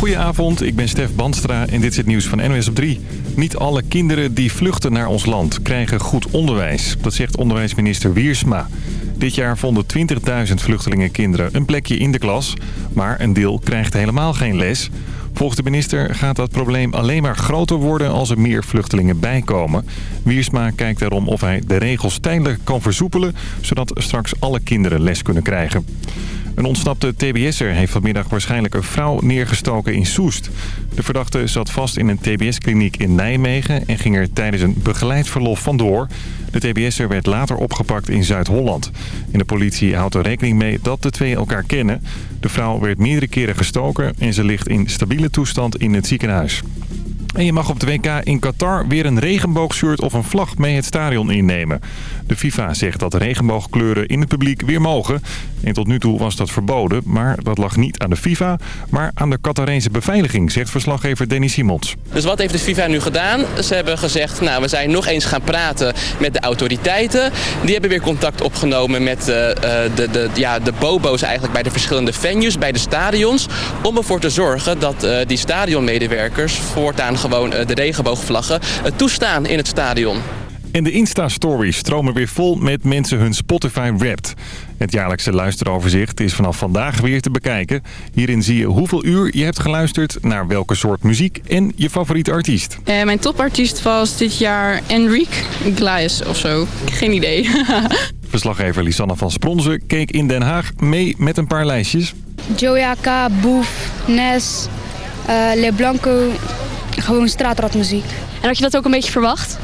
Goedenavond, ik ben Stef Banstra en dit is het nieuws van NOS op 3. Niet alle kinderen die vluchten naar ons land krijgen goed onderwijs. Dat zegt onderwijsminister Wiersma. Dit jaar vonden 20.000 vluchtelingenkinderen een plekje in de klas. Maar een deel krijgt helemaal geen les. Volgens de minister gaat dat probleem alleen maar groter worden als er meer vluchtelingen bijkomen. Wiersma kijkt daarom of hij de regels tijdelijk kan versoepelen... zodat straks alle kinderen les kunnen krijgen. Een ontsnapte TBS'er heeft vanmiddag waarschijnlijk een vrouw neergestoken in Soest. De verdachte zat vast in een TBS-kliniek in Nijmegen en ging er tijdens een begeleid verlof vandoor. De TBS'er werd later opgepakt in Zuid-Holland. En de politie houdt er rekening mee dat de twee elkaar kennen. De vrouw werd meerdere keren gestoken en ze ligt in stabiele toestand in het ziekenhuis. En je mag op de WK in Qatar weer een regenboogshirt of een vlag mee het stadion innemen. De FIFA zegt dat regenboogkleuren in het publiek weer mogen. En tot nu toe was dat verboden, maar dat lag niet aan de FIFA... maar aan de Qatarese beveiliging, zegt verslaggever Danny Simons. Dus wat heeft de FIFA nu gedaan? Ze hebben gezegd, nou, we zijn nog eens gaan praten met de autoriteiten. Die hebben weer contact opgenomen met uh, de, de, ja, de bobo's eigenlijk bij de verschillende venues, bij de stadions... om ervoor te zorgen dat uh, die stadionmedewerkers voortaan gewoon de regenboogvlaggen toestaan in het stadion. En de Insta-stories stromen weer vol met mensen hun Spotify Wrapped. Het jaarlijkse luisteroverzicht is vanaf vandaag weer te bekijken. Hierin zie je hoeveel uur je hebt geluisterd, naar welke soort muziek en je favoriete artiest. Uh, mijn topartiest was dit jaar Enrique Iglesias of zo. Geen idee. Verslaggever Lisanne van Spronzen keek in Den Haag mee met een paar lijstjes. Joyaka, Boef, Nes, uh, Le Blanco, gewoon straatradmuziek. En had je dat ook een beetje verwacht?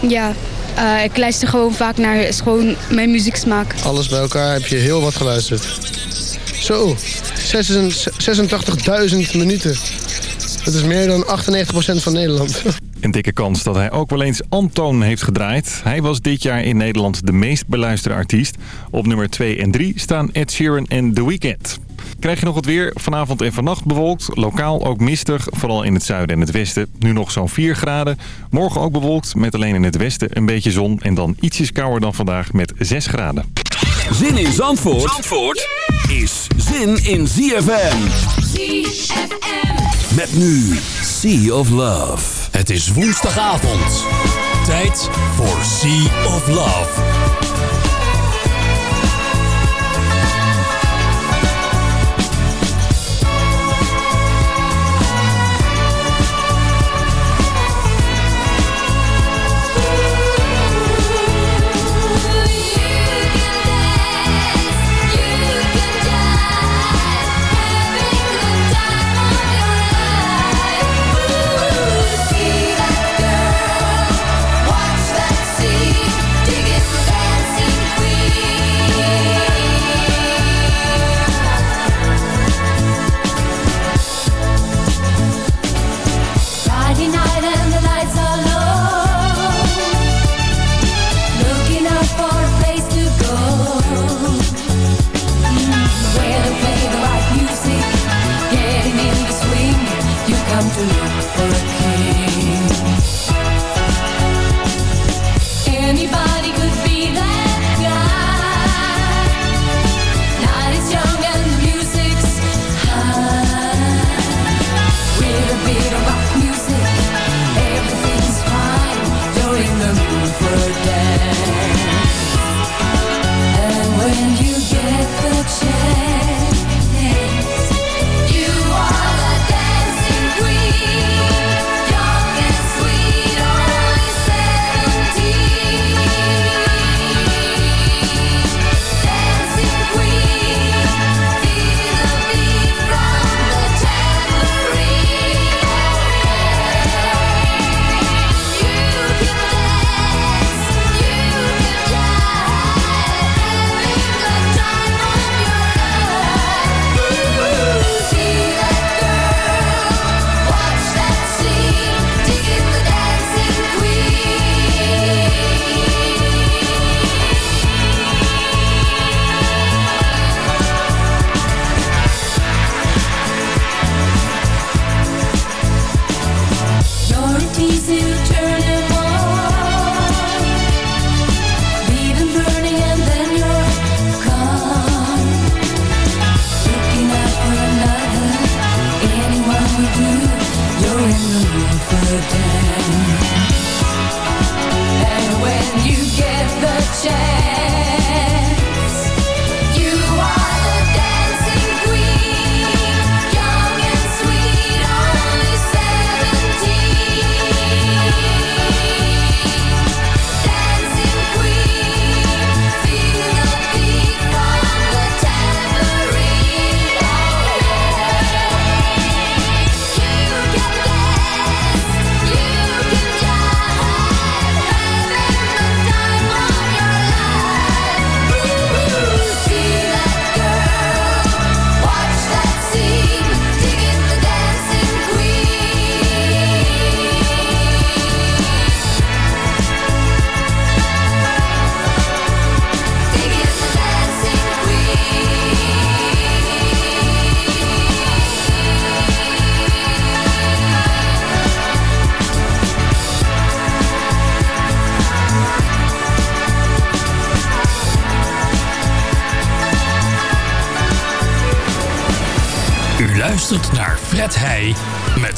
Ja, uh, ik luister gewoon vaak naar is gewoon mijn muzieksmaak. Alles bij elkaar heb je heel wat geluisterd. Zo, 86.000 minuten. Dat is meer dan 98% van Nederland. Een dikke kans dat hij ook wel eens Antoon heeft gedraaid. Hij was dit jaar in Nederland de meest beluisterde artiest. Op nummer 2 en 3 staan Ed Sheeran en The Weeknd. Krijg je nog het weer? Vanavond en vannacht bewolkt. Lokaal ook mistig, vooral in het zuiden en het westen. Nu nog zo'n 4 graden. Morgen ook bewolkt, met alleen in het westen een beetje zon. En dan ietsjes kouder dan vandaag met 6 graden. Zin in Zandvoort, Zandvoort is zin in ZFM. ZFM. Met nu Sea of Love. Het is woensdagavond. Tijd voor Sea of Love.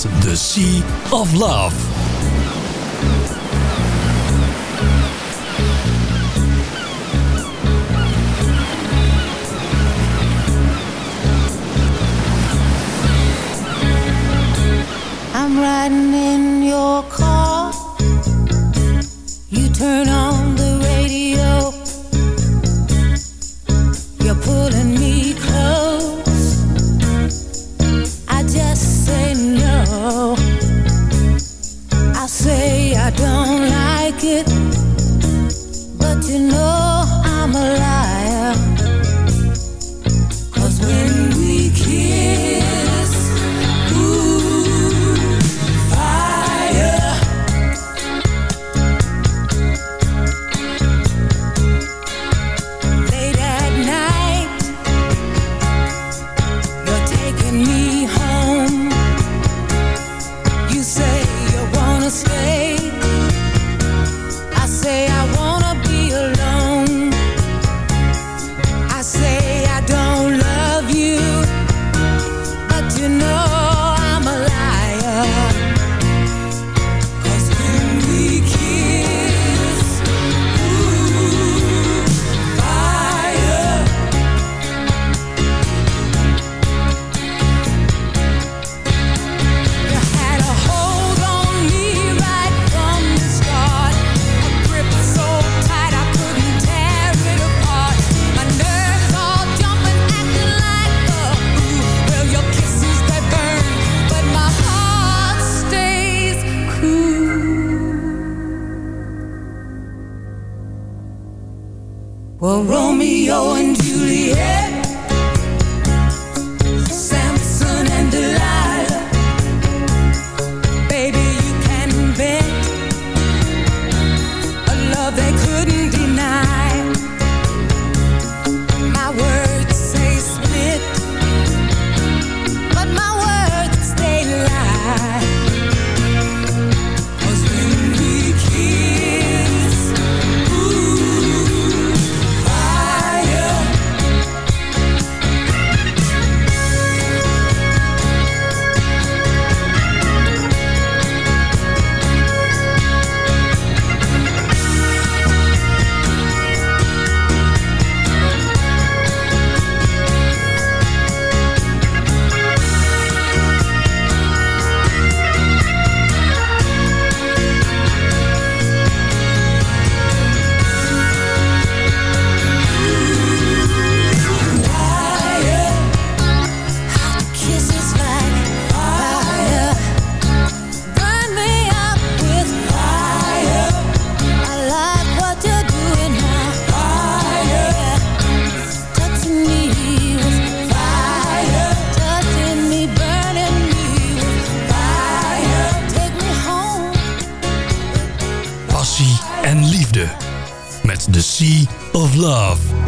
The Sea of Love. Sea of Love.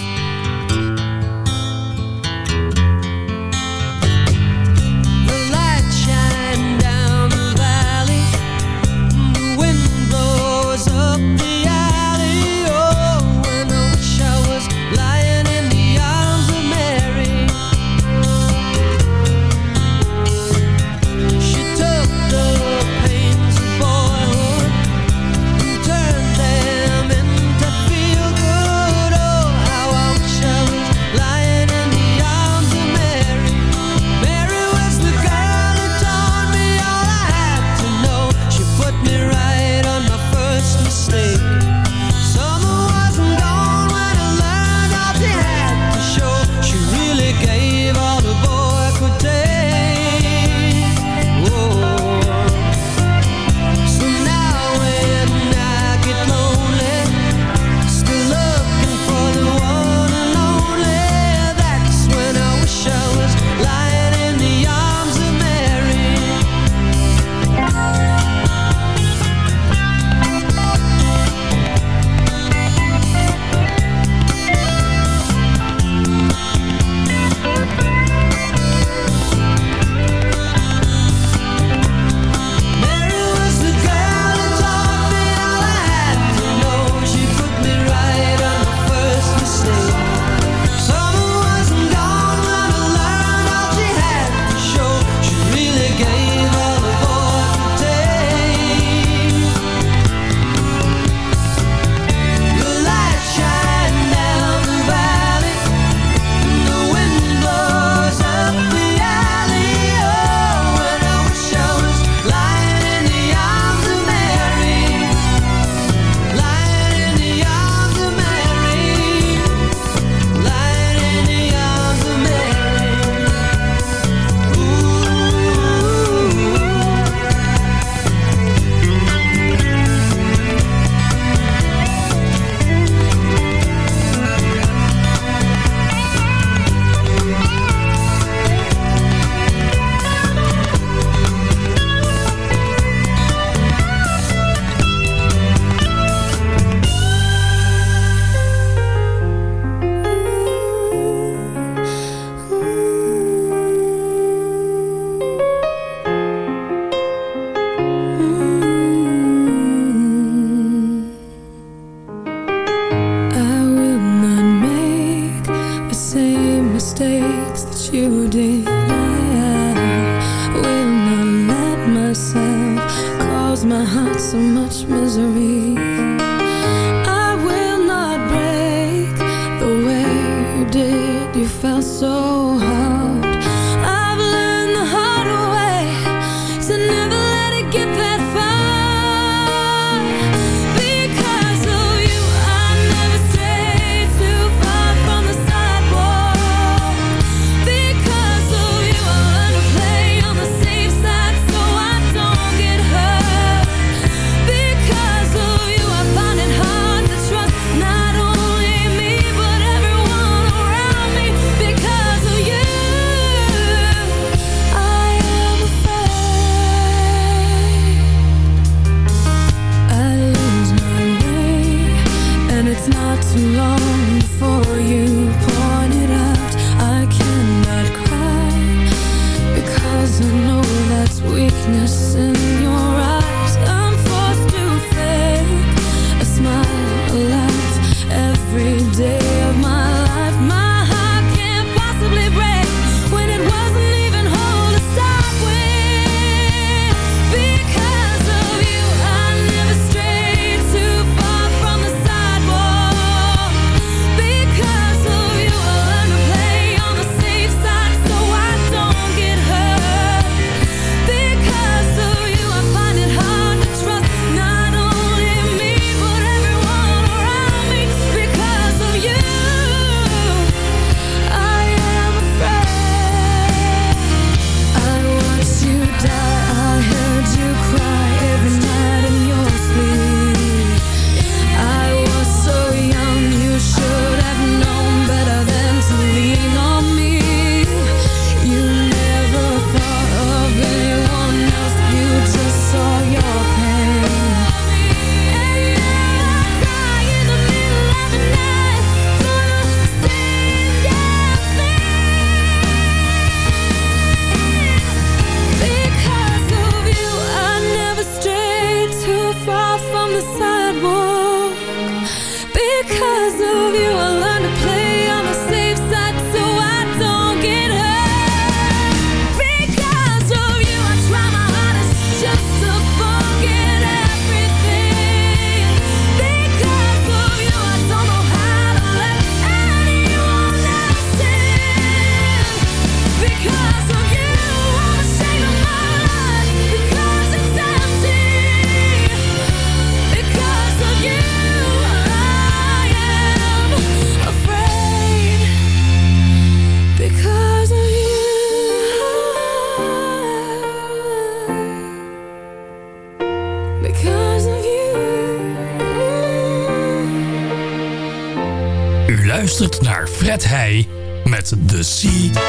The Sea.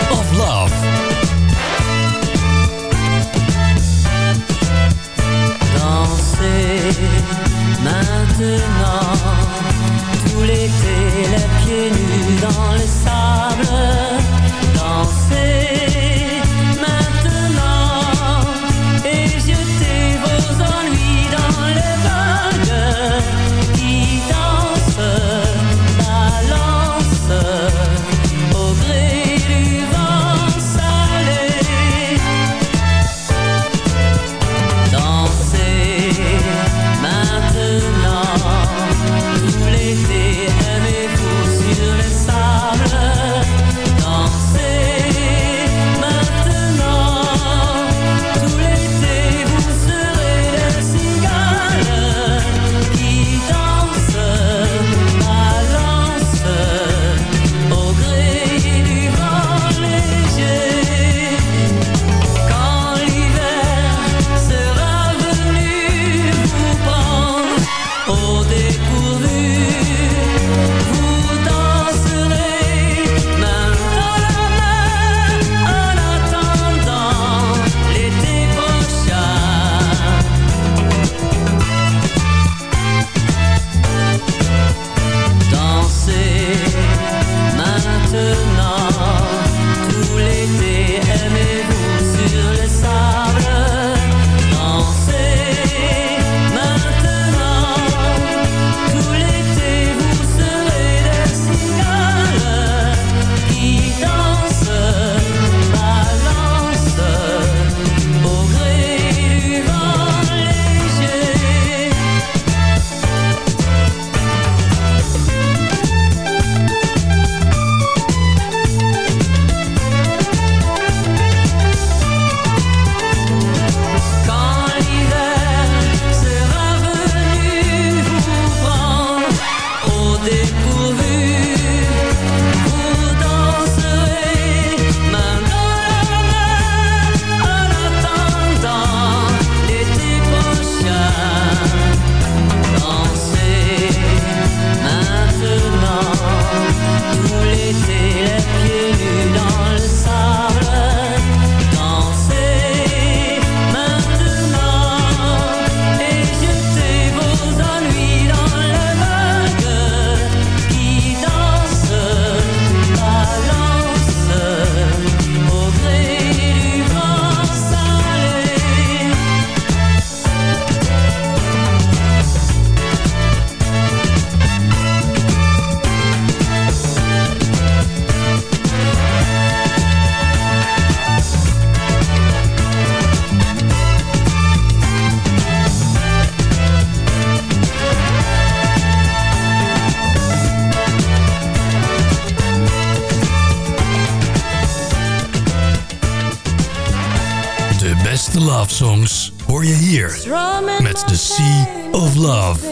love.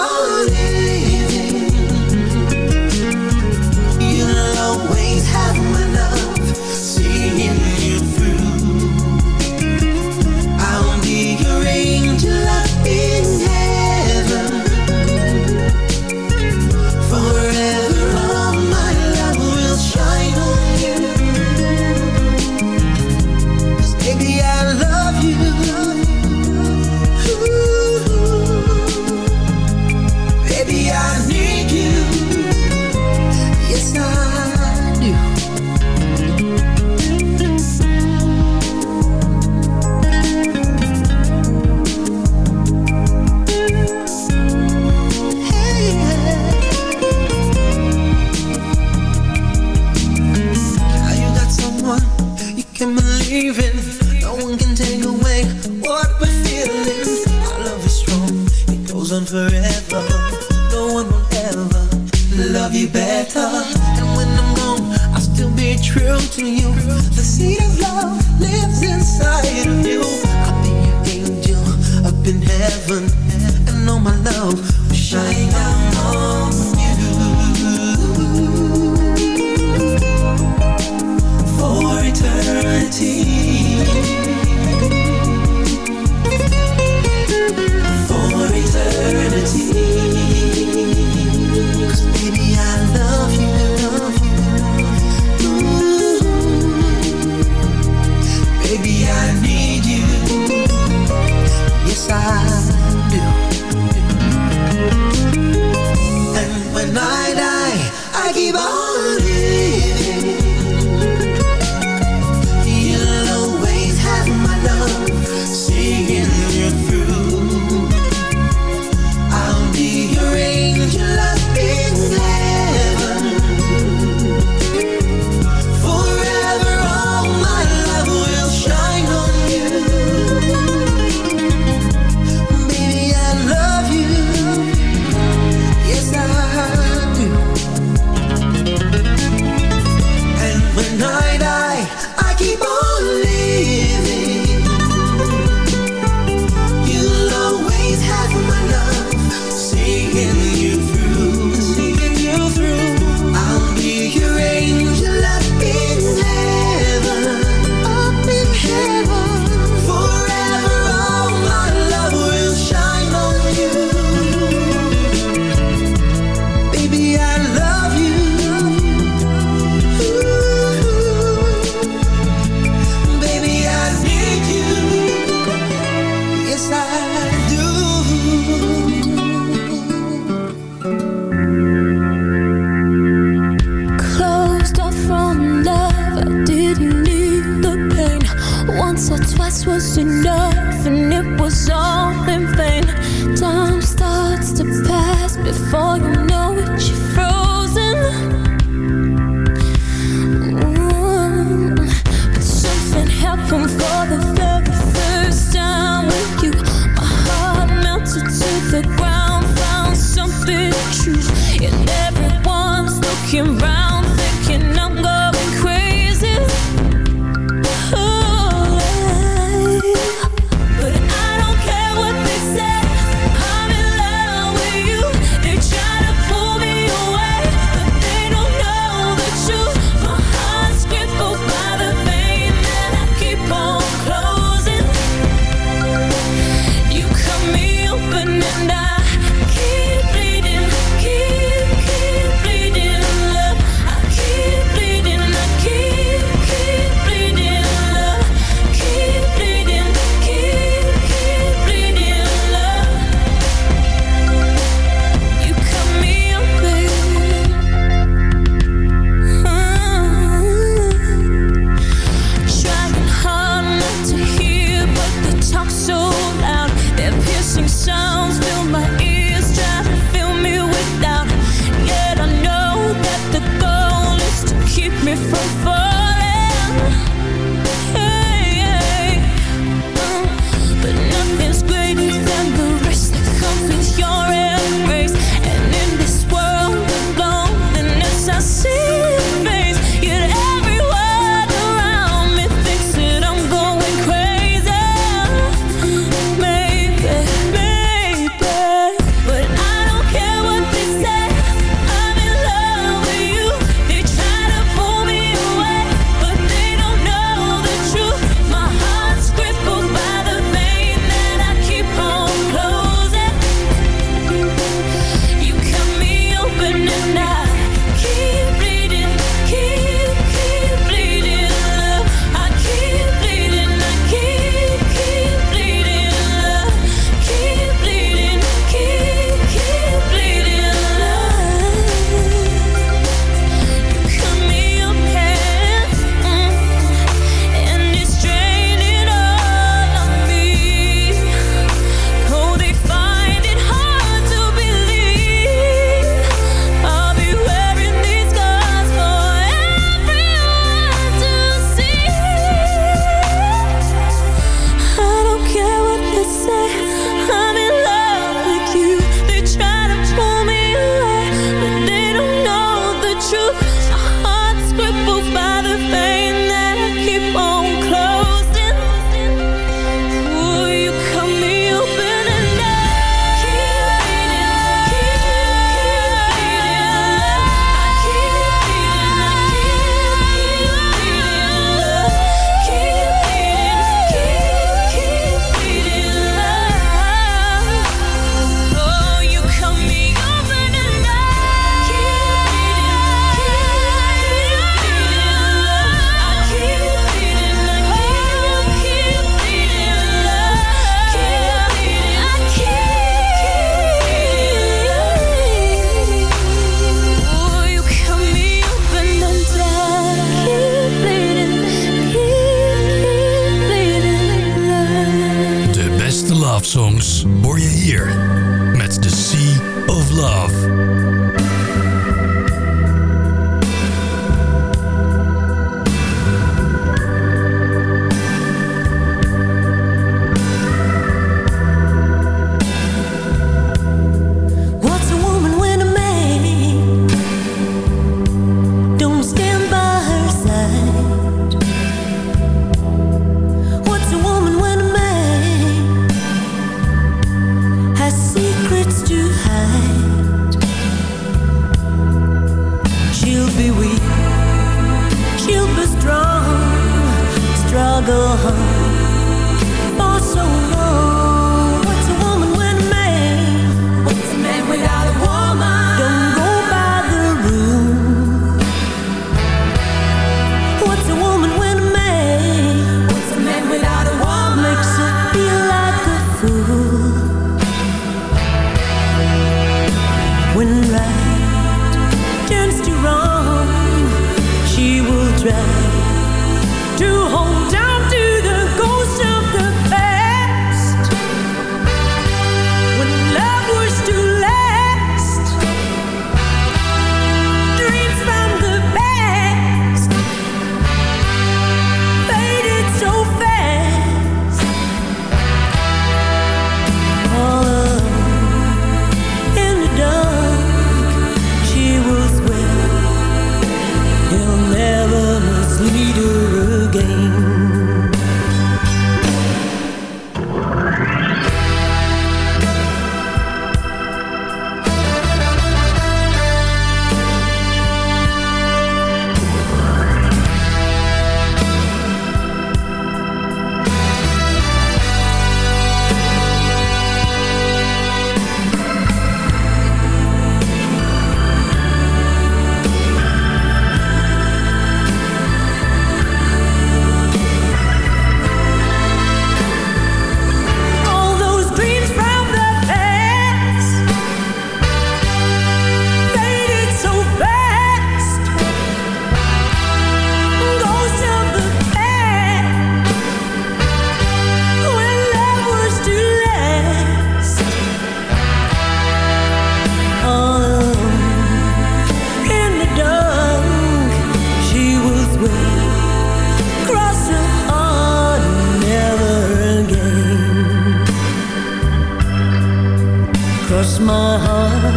cross my heart.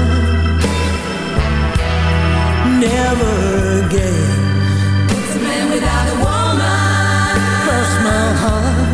Never again. It's a man without a woman. Cross my heart.